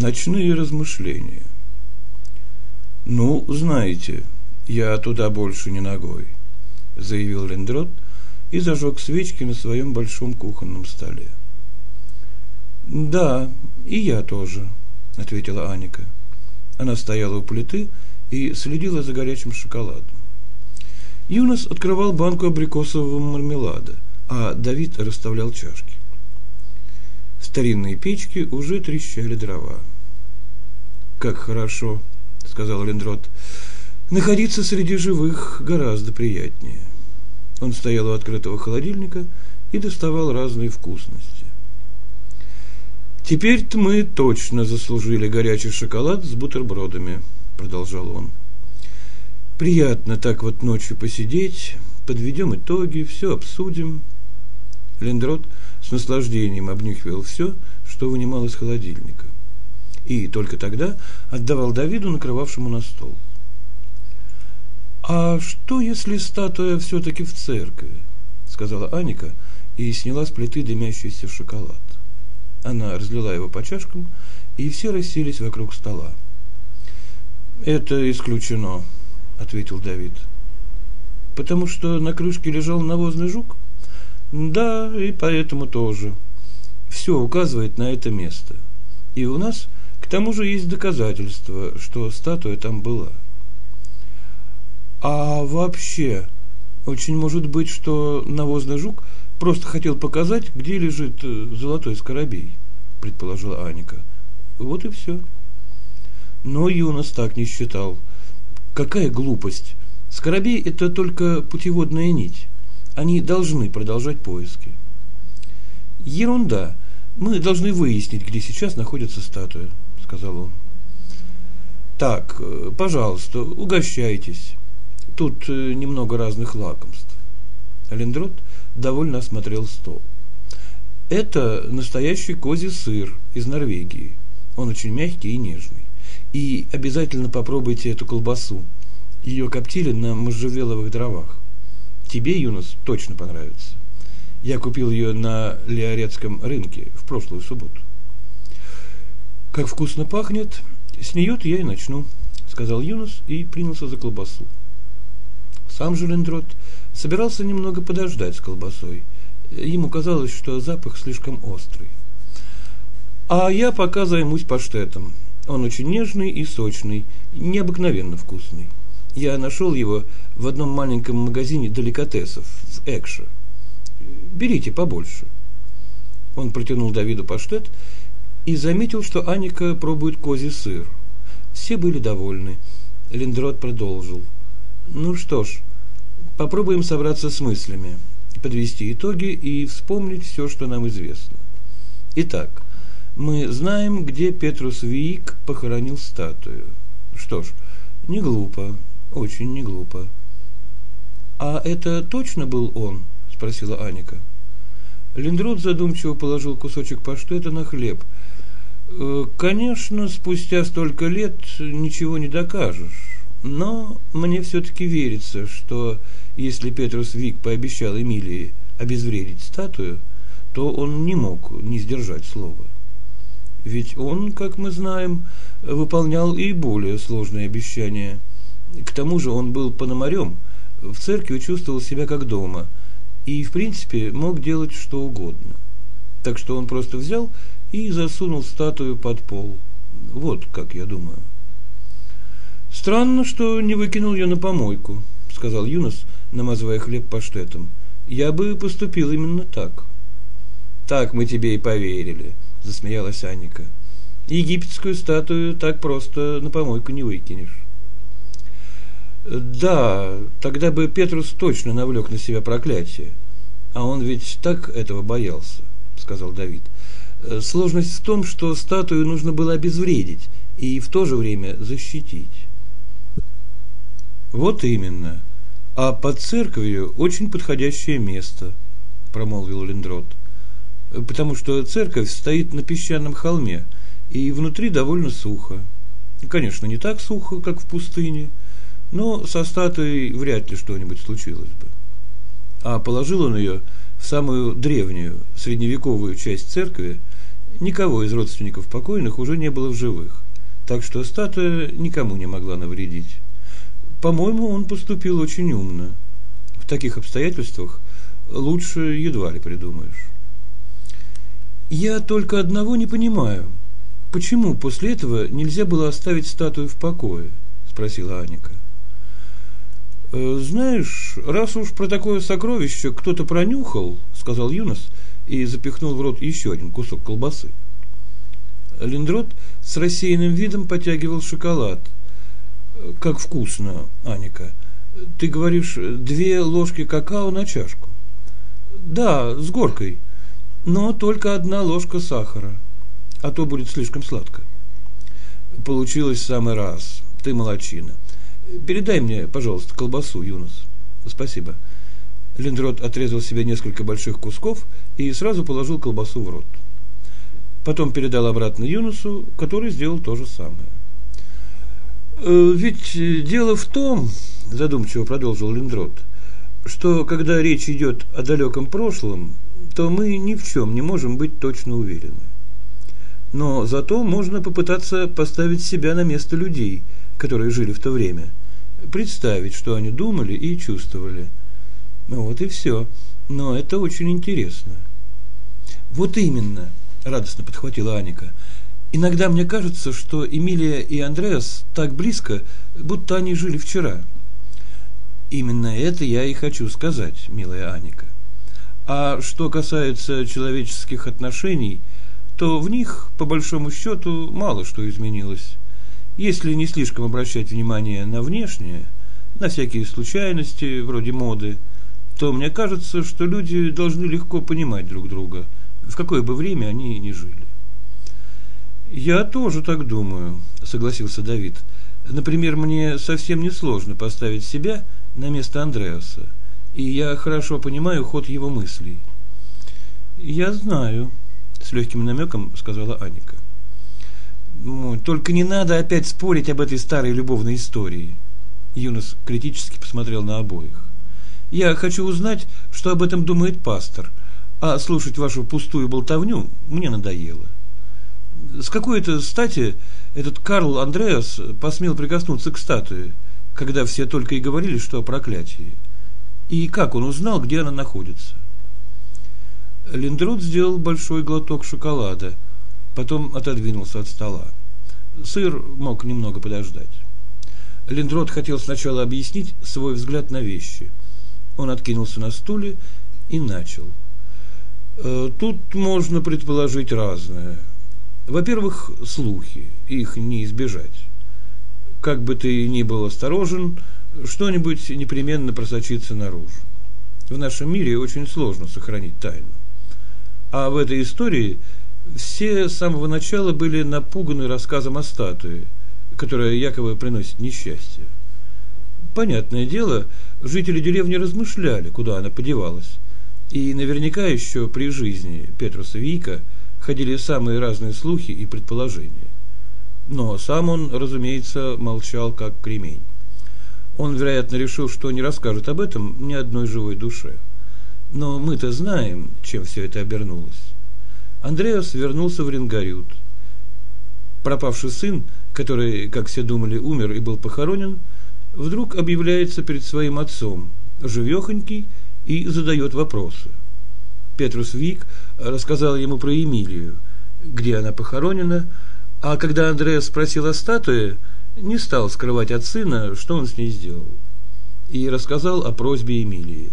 Ночные размышления. Ну, знаете, я туда больше не ногой, заявил Лендрот и зажег свечки на своем большом кухонном столе. Да, и я тоже, ответила Аника. Она стояла у плиты и следила за горячим шоколадом. Юнос открывал банку абрикосового мармелада, а Давид расставлял чашки. Старинной печке уже трещали дрова. «Как хорошо», — сказал Лендрот. «Находиться среди живых гораздо приятнее». Он стоял у открытого холодильника и доставал разные вкусности. «Теперь-то мы точно заслужили горячий шоколад с бутербродами», — продолжал он. «Приятно так вот ночью посидеть, подведем итоги, все обсудим». Лендрот с наслаждением обнюхивал все, что вынимал из холодильника. И только тогда отдавал Давиду, накрывавшему на стол. «А что, если статуя все-таки в церкви?» — сказала Аника и сняла с плиты дымящийся шоколад. Она разлила его по чашкам, и все расселись вокруг стола. «Это исключено», — ответил Давид. «Потому что на крышке лежал навозный жук?» «Да, и поэтому тоже. Все указывает на это место. И у нас, к тому же, есть доказательства, что статуя там была». «А вообще, очень может быть, что навозный жук — Просто хотел показать, где лежит э, золотой скоробей, предположила Аника. Вот и все. Но Юнос так не считал. Какая глупость. Скоробей – это только путеводная нить. Они должны продолжать поиски. Ерунда. Мы должны выяснить, где сейчас находится статуя, сказал он. Так, э, пожалуйста, угощайтесь. Тут э, немного разных лакомств. Алендрот – довольно осмотрел стол. Это настоящий козий сыр из Норвегии. Он очень мягкий и нежный. И обязательно попробуйте эту колбасу. Ее коптили на можжевеловых дровах. Тебе, Юнос, точно понравится. Я купил ее на Лиорецком рынке в прошлую субботу. Как вкусно пахнет, с нее я и начну, сказал Юнос и принялся за колбасу. Сам же Лендрот собирался немного подождать с колбасой. Ему казалось, что запах слишком острый. А я пока займусь паштетом. Он очень нежный и сочный, необыкновенно вкусный. Я нашел его в одном маленьком магазине деликатесов в Экше. Берите побольше. Он протянул Давиду паштет и заметил, что Аника пробует козий сыр. Все были довольны. Линдрот продолжил. Ну что ж, Попробуем собраться с мыслями, подвести итоги и вспомнить все, что нам известно. Итак, мы знаем, где Петрус Виик похоронил статую. Что ж, не глупо, очень не глупо. А это точно был он? спросила Аника. Линдрот задумчиво положил кусочек паштета на хлеб. «Э, конечно, спустя столько лет ничего не докажешь, но мне все-таки верится, что если Петрус Вик пообещал Эмилии обезвредить статую, то он не мог не сдержать слова. Ведь он, как мы знаем, выполнял и более сложные обещания. К тому же он был пономарем, в церкви чувствовал себя как дома и, в принципе, мог делать что угодно. Так что он просто взял и засунул статую под пол. Вот как я думаю. Странно, что не выкинул ее на помойку, сказал Юнос, намазывая хлеб паштетом. Я бы поступил именно так. Так мы тебе и поверили, засмеялась Аника. Египетскую статую так просто на помойку не выкинешь. Да, тогда бы Петрус точно навлек на себя проклятие. А он ведь так этого боялся, сказал Давид. Сложность в том, что статую нужно было обезвредить и в то же время защитить. Вот именно. А под церковью очень подходящее место, промолвил Лендрот. Потому что церковь стоит на песчаном холме, и внутри довольно сухо. Конечно, не так сухо, как в пустыне, но со статуей вряд ли что-нибудь случилось бы. А положил он ее в самую древнюю, средневековую часть церкви, Никого из родственников покойных уже не было в живых, так что статуя никому не могла навредить. По-моему, он поступил очень умно. В таких обстоятельствах лучше едва ли придумаешь. Я только одного не понимаю. Почему после этого нельзя было оставить статую в покое? Спросила Аника. «Э, знаешь, раз уж про такое сокровище кто-то пронюхал, сказал Юнос и запихнул в рот еще один кусок колбасы. Линдрот с рассеянным видом потягивал шоколад. Как вкусно, Аника. Ты говоришь, две ложки какао на чашку. Да, с горкой. Но только одна ложка сахара. А то будет слишком сладко. Получилось в самый раз. Ты молочина. Передай мне, пожалуйста, колбасу, Юнос. Спасибо. Линдрот отрезал себе несколько больших кусков и сразу положил колбасу в рот. Потом передал обратно Юнусу, который сделал то же самое. «Э, «Ведь дело в том, – задумчиво продолжил Линдрот, – что когда речь идет о далеком прошлом, то мы ни в чем не можем быть точно уверены. Но зато можно попытаться поставить себя на место людей, которые жили в то время, представить, что они думали и чувствовали. Ну вот и все. Но это очень интересно. Вот именно, радостно подхватила Аника. Иногда мне кажется, что Эмилия и Андреас так близко, будто они жили вчера. Именно это я и хочу сказать, милая Аника. А что касается человеческих отношений, то в них, по большому счету, мало что изменилось. Если не слишком обращать внимание на внешнее, на всякие случайности, вроде моды, то мне кажется, что люди должны легко понимать друг друга, в какое бы время они ни жили. Я тоже так думаю, согласился Давид. Например, мне совсем не сложно поставить себя на место Андреаса, и я хорошо понимаю ход его мыслей. Я знаю, с легким намеком сказала Аника. Только не надо опять спорить об этой старой любовной истории. Юнос критически посмотрел на обоих. Я хочу узнать, что об этом думает пастор, а слушать вашу пустую болтовню мне надоело. С какой-то стати этот Карл Андреас посмел прикоснуться к статуе, когда все только и говорили, что о проклятии. И как он узнал, где она находится? Линдрут сделал большой глоток шоколада, потом отодвинулся от стола. Сыр мог немного подождать. Линдрот хотел сначала объяснить свой взгляд на вещи – он откинулся на стуле и начал. «Э, тут можно предположить разное. Во-первых, слухи, их не избежать. Как бы ты ни был осторожен, что-нибудь непременно просочится наружу. В нашем мире очень сложно сохранить тайну. А в этой истории все с самого начала были напуганы рассказом о статуе, которая якобы приносит несчастье. Понятное дело, жители деревни размышляли, куда она подевалась. И наверняка еще при жизни Петруса Вика ходили самые разные слухи и предположения. Но сам он, разумеется, молчал как кремень. Он, вероятно, решил, что не расскажет об этом ни одной живой душе. Но мы-то знаем, чем все это обернулось. Андреас вернулся в Рингарют. Пропавший сын, который, как все думали, умер и был похоронен – вдруг объявляется перед своим отцом, живехонький, и задает вопросы. Петрус Вик рассказал ему про Эмилию, где она похоронена, а когда Андреас спросил о статуе, не стал скрывать от сына, что он с ней сделал. И рассказал о просьбе Эмилии.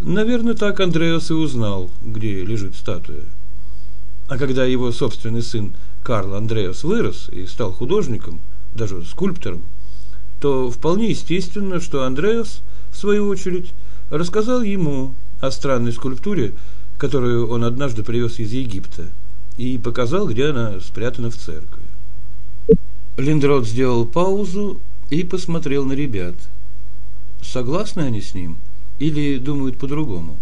Наверное, так Андреас и узнал, где лежит статуя. А когда его собственный сын Карл Андреас вырос и стал художником, даже скульптором, то вполне естественно, что Андреас, в свою очередь, рассказал ему о странной скульптуре, которую он однажды привез из Египта, и показал, где она спрятана в церкви. Линдрот сделал паузу и посмотрел на ребят. Согласны они с ним или думают по-другому?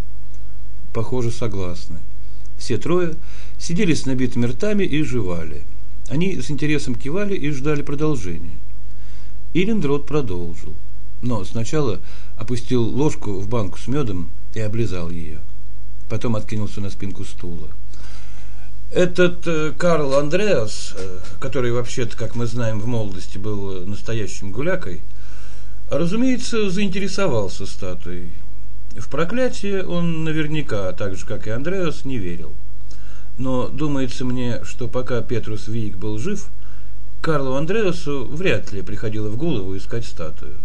Похоже, согласны. Все трое сидели с набитыми ртами и жевали. Они с интересом кивали и ждали продолжения. Ириндрот продолжил, но сначала опустил ложку в банку с медом и облизал ее. Потом откинулся на спинку стула. Этот э, Карл Андреас, э, который вообще-то, как мы знаем, в молодости был настоящим гулякой, разумеется, заинтересовался статуей. В проклятие он наверняка, так же как и Андреас, не верил. Но думается мне, что пока Петрус Вик был жив, Карлу Андреасу вряд ли приходило в голову искать статую.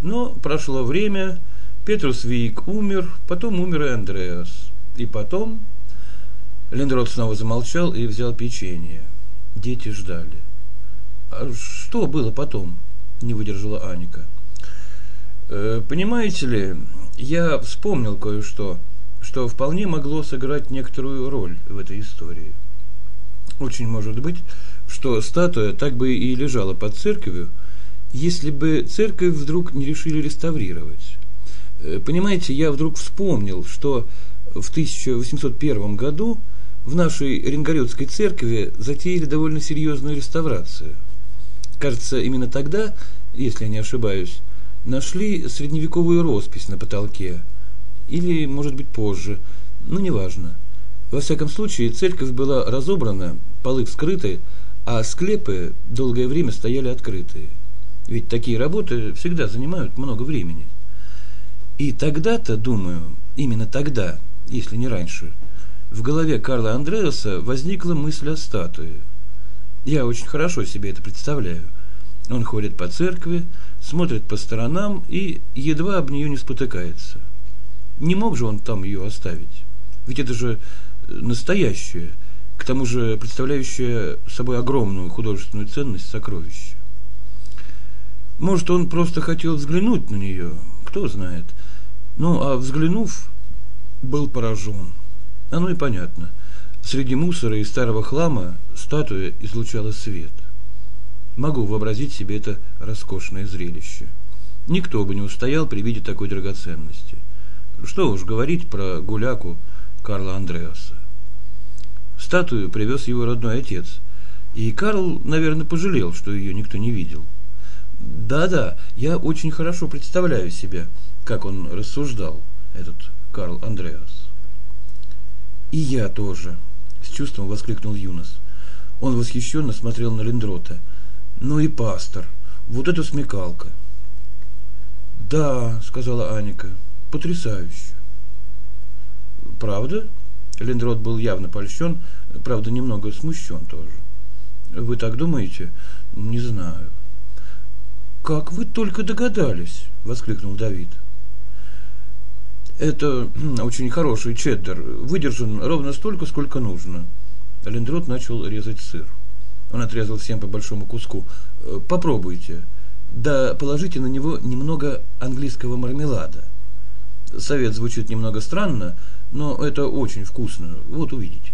Но прошло время, Петрус Вик умер, потом умер и Андреас. И потом... Лендрот снова замолчал и взял печенье. Дети ждали. А что было потом? Не выдержала Аника. Э, понимаете ли, я вспомнил кое-что, что вполне могло сыграть некоторую роль в этой истории. Очень может быть, что статуя так бы и лежала под церковью, если бы церковь вдруг не решили реставрировать. Э, понимаете, я вдруг вспомнил, что в 1801 году в нашей Ренгородской церкви затеяли довольно серьезную реставрацию. Кажется, именно тогда, если я не ошибаюсь, нашли средневековую роспись на потолке. Или, может быть, позже. Ну, неважно. Во всяком случае, церковь была разобрана, полы вскрыты, а склепы долгое время стояли открытые. Ведь такие работы всегда занимают много времени. И тогда-то, думаю, именно тогда, если не раньше, в голове Карла Андреаса возникла мысль о статуе. Я очень хорошо себе это представляю. Он ходит по церкви, смотрит по сторонам и едва об нее не спотыкается. Не мог же он там ее оставить? Ведь это же настоящее, к тому же представляющее собой огромную художественную ценность сокровище. Может, он просто хотел взглянуть на нее, кто знает. Ну, а взглянув, был поражен. Оно и понятно. Среди мусора и старого хлама статуя излучала свет. Могу вообразить себе это роскошное зрелище. Никто бы не устоял при виде такой драгоценности. Что уж говорить про гуляку Карла Андреаса. Статую привез его родной отец, и Карл, наверное, пожалел, что ее никто не видел. Да-да, я очень хорошо представляю себе, как он рассуждал, этот Карл Андреас. И я тоже, с чувством воскликнул Юнос. Он восхищенно смотрел на Лендрота. Ну и пастор, вот это смекалка. Да, сказала Аника, потрясающе. Правда? Лендрот был явно польщен, правда, немного смущен тоже. Вы так думаете? Не знаю. Как вы только догадались, воскликнул Давид. Это очень хороший чеддер, выдержан ровно столько, сколько нужно. Лендрот начал резать сыр. Он отрезал всем по большому куску. Попробуйте. Да положите на него немного английского мармелада. Совет звучит немного странно, но это очень вкусно. Вот увидите.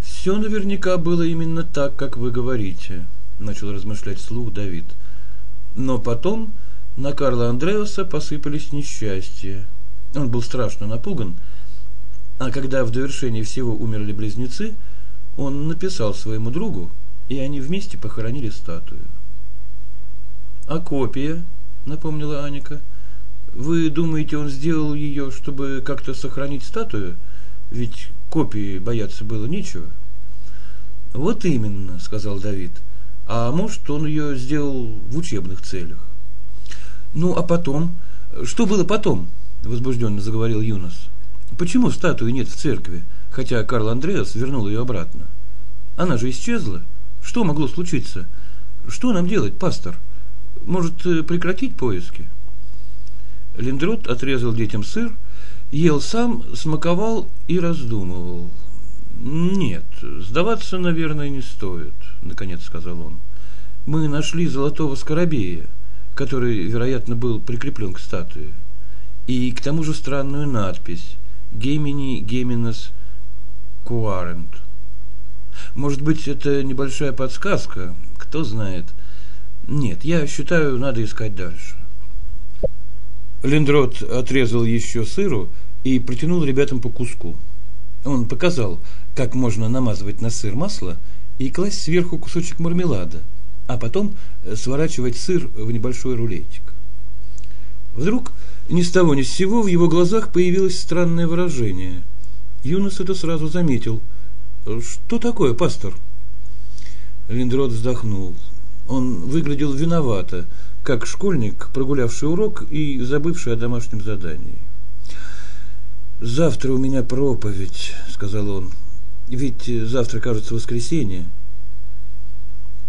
Все наверняка было именно так, как вы говорите, начал размышлять вслух Давид. Но потом на Карла Андреаса посыпались несчастья. Он был страшно напуган, а когда в довершении всего умерли близнецы, он написал своему другу, и они вместе похоронили статую. А копия, напомнила Аника. Вы думаете, он сделал ее, чтобы как-то сохранить статую? Ведь копии бояться было нечего. Вот именно, сказал Давид. А может, он ее сделал в учебных целях. Ну, а потом? Что было потом? Возбужденно заговорил Юнос. Почему статуи нет в церкви, хотя Карл Андреас вернул ее обратно? Она же исчезла. Что могло случиться? Что нам делать, пастор? Может, прекратить поиски? Линдрот отрезал детям сыр, ел сам, смаковал и раздумывал. Нет, сдаваться, наверное, не стоит, наконец сказал он. Мы нашли золотого скоробея, который, вероятно, был прикреплен к статуе. И к тому же странную надпись «Гемини Геминес Куарент». Может быть, это небольшая подсказка, кто знает. Нет, я считаю, надо искать дальше. Линдрот отрезал еще сыру и протянул ребятам по куску. Он показал, как можно намазывать на сыр масло и класть сверху кусочек мармелада, а потом сворачивать сыр в небольшой рулетик. Вдруг ни с того ни с сего в его глазах появилось странное выражение. Юнос это сразу заметил. Что такое, пастор? Линдрод вздохнул. Он выглядел виновато, как школьник, прогулявший урок и забывший о домашнем задании. «Завтра у меня проповедь», — сказал он. «Ведь завтра, кажется, воскресенье».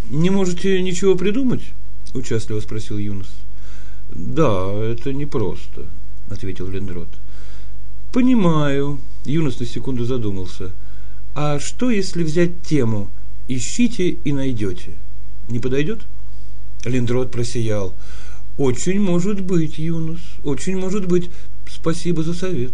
«Не можете ничего придумать?» – участливо спросил Юнос. «Да, это непросто», – ответил Лендрот. «Понимаю», – Юнос на секунду задумался. «А что, если взять тему «Ищите и найдете»? Не подойдет?» Лендрот просиял. «Очень может быть, Юнос, очень может быть. Спасибо за совет».